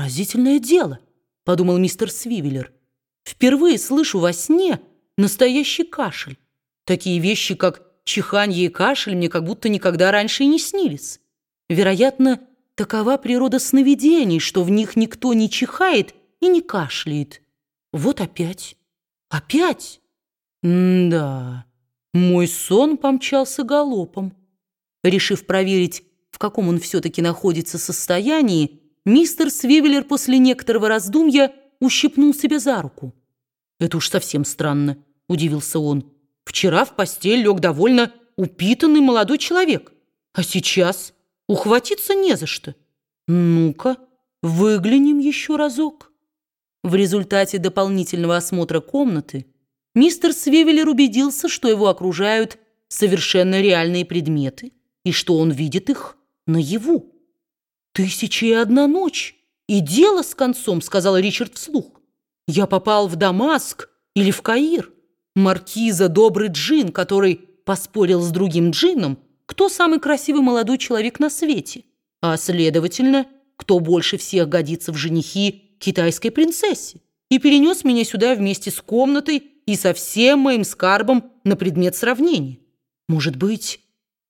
«Поразительное дело», — подумал мистер Свивеллер. «Впервые слышу во сне настоящий кашель. Такие вещи, как чиханье и кашель, мне как будто никогда раньше и не снились. Вероятно, такова природа сновидений, что в них никто не чихает и не кашляет. Вот опять. Опять? М-да, мой сон помчался галопом. Решив проверить, в каком он все-таки находится состоянии, мистер Свивеллер после некоторого раздумья ущипнул себя за руку. «Это уж совсем странно», — удивился он. «Вчера в постель лег довольно упитанный молодой человек, а сейчас ухватиться не за что. Ну-ка, выглянем еще разок». В результате дополнительного осмотра комнаты мистер Свивеллер убедился, что его окружают совершенно реальные предметы и что он видит их наяву. «Тысяча и одна ночь, и дело с концом», — сказал Ричард вслух. «Я попал в Дамаск или в Каир. Маркиза — добрый джин, который поспорил с другим джином, кто самый красивый молодой человек на свете, а, следовательно, кто больше всех годится в женихи китайской принцессе, и перенес меня сюда вместе с комнатой и со всем моим скарбом на предмет сравнения. Может быть,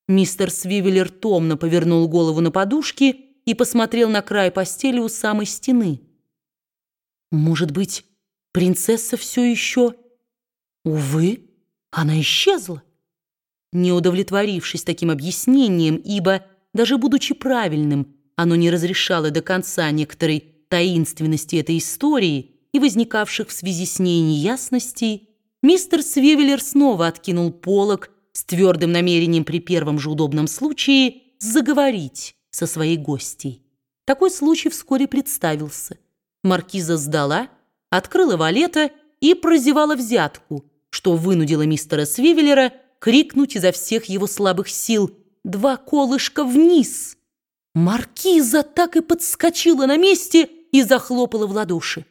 Мистер Свивеллер томно повернул голову на подушке и посмотрел на край постели у самой стены. Может быть, принцесса все еще... Увы, она исчезла. Не удовлетворившись таким объяснением, ибо, даже будучи правильным, оно не разрешало до конца некоторой таинственности этой истории и возникавших в связи с ней неясностей, мистер Свивеллер снова откинул полог с твердым намерением при первом же удобном случае заговорить со своей гостьей. Такой случай вскоре представился. Маркиза сдала, открыла валета и прозевала взятку, что вынудило мистера Свивеллера крикнуть изо всех его слабых сил «Два колышка вниз!». Маркиза так и подскочила на месте и захлопала в ладоши.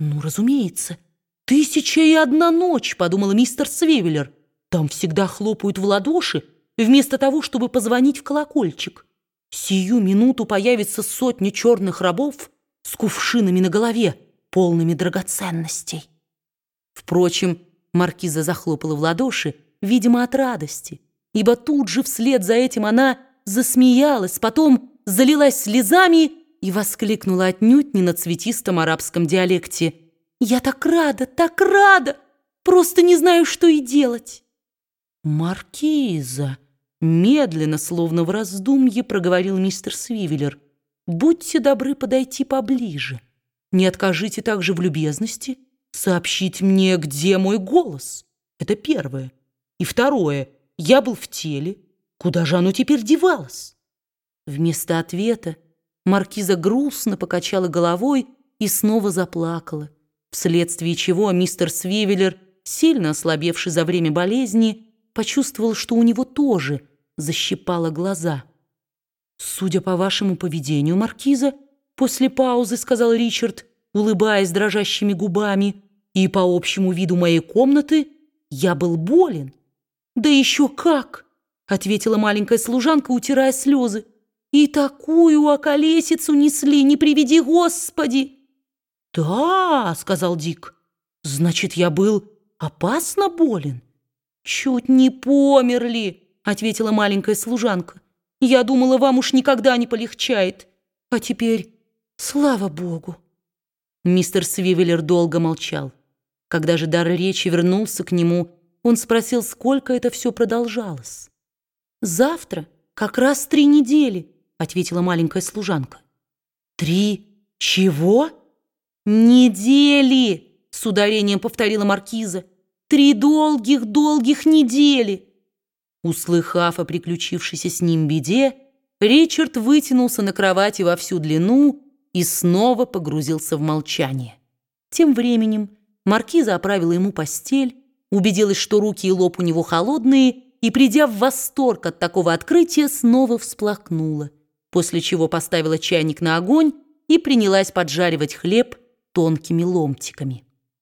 «Ну, разумеется, тысяча и одна ночь», — подумал мистер Свивеллер. Там всегда хлопают в ладоши, вместо того, чтобы позвонить в колокольчик. Сию минуту появится сотня черных рабов с кувшинами на голове, полными драгоценностей. Впрочем, маркиза захлопала в ладоши, видимо, от радости, ибо тут же вслед за этим она засмеялась, потом залилась слезами и воскликнула отнюдь не на цветистом арабском диалекте. «Я так рада, так рада! Просто не знаю, что и делать!» «Маркиза!» Медленно, словно в раздумье, проговорил мистер Свивеллер. «Будьте добры подойти поближе. Не откажите также в любезности сообщить мне, где мой голос. Это первое. И второе. Я был в теле. Куда же оно теперь девалось?» Вместо ответа маркиза грустно покачала головой и снова заплакала, вследствие чего мистер Свивеллер, сильно ослабевший за время болезни, почувствовал, что у него тоже защипало глаза. «Судя по вашему поведению, Маркиза», после паузы сказал Ричард, улыбаясь дрожащими губами, «и по общему виду моей комнаты я был болен». «Да еще как!» — ответила маленькая служанка, утирая слезы. «И такую околесицу несли, не приведи Господи!» «Да», — сказал Дик, — «значит, я был опасно болен». «Чуть не померли», — ответила маленькая служанка. «Я думала, вам уж никогда не полегчает. А теперь, слава богу». Мистер Свивеллер долго молчал. Когда же дар речи вернулся к нему, он спросил, сколько это все продолжалось. «Завтра как раз три недели», — ответила маленькая служанка. «Три чего?» «Недели!» — с ударением повторила маркиза. Три долгих-долгих недели!» Услыхав о приключившейся с ним беде, Ричард вытянулся на кровати во всю длину и снова погрузился в молчание. Тем временем маркиза оправила ему постель, убедилась, что руки и лоб у него холодные, и, придя в восторг от такого открытия, снова всплакнула, после чего поставила чайник на огонь и принялась поджаривать хлеб тонкими ломтиками.